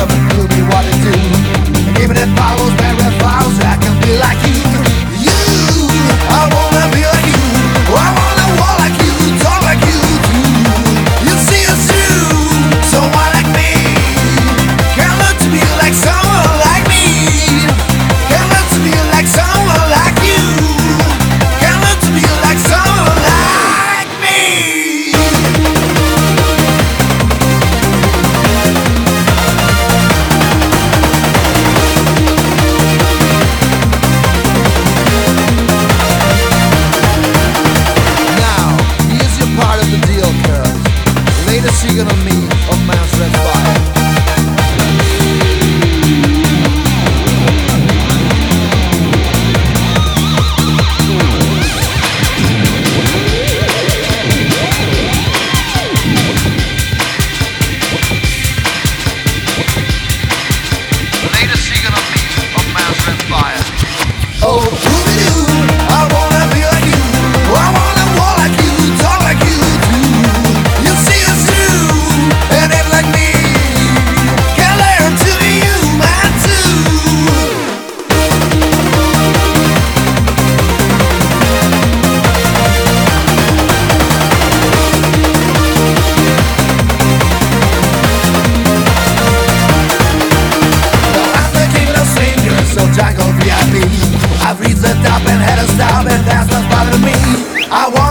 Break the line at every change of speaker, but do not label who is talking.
love do me what it do Even if I was very thousand, I can be like you. me. I want.